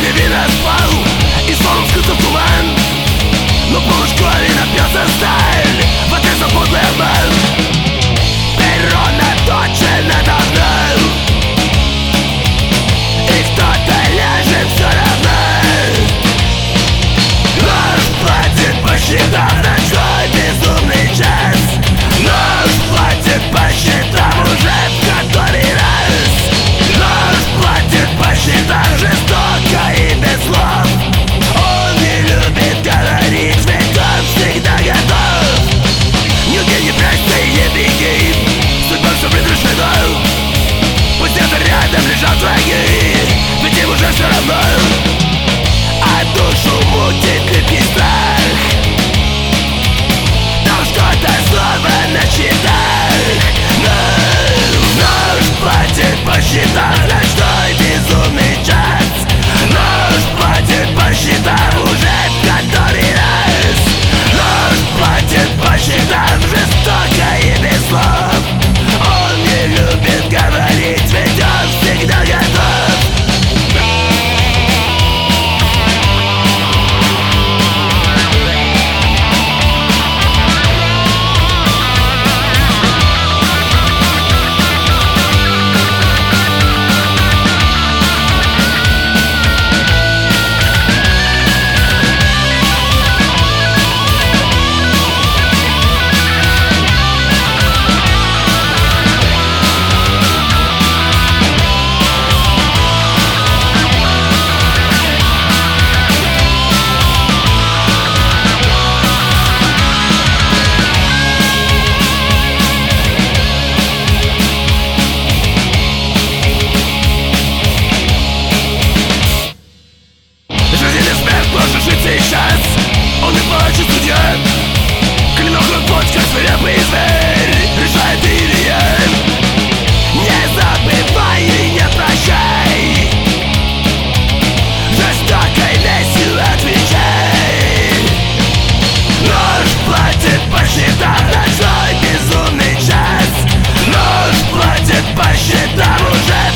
divina es to me счетах ночной безумный час. Нож платит по счетам уже.